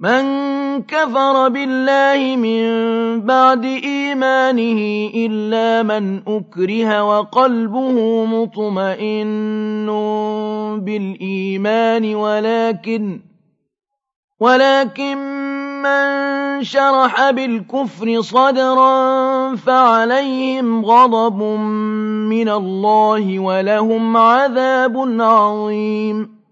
مَن كَفَرَ بِاللَّهِ مِن بَعْدِ إِيمَانِهِ إِلَّا مَنْ أُكْرِهَ وَقَلْبُهُ مُطْمَئِنٌّ بِالْإِيمَانِ وَلَٰكِن ولكن مَّن شَرَحَ بِالْكُفْرِ صَدْرًا فَعَلَيْهِمْ غَضَبٌ مِّنَ اللَّهِ وَلَهُمْ عَذَابٌ عَظِيمٌ.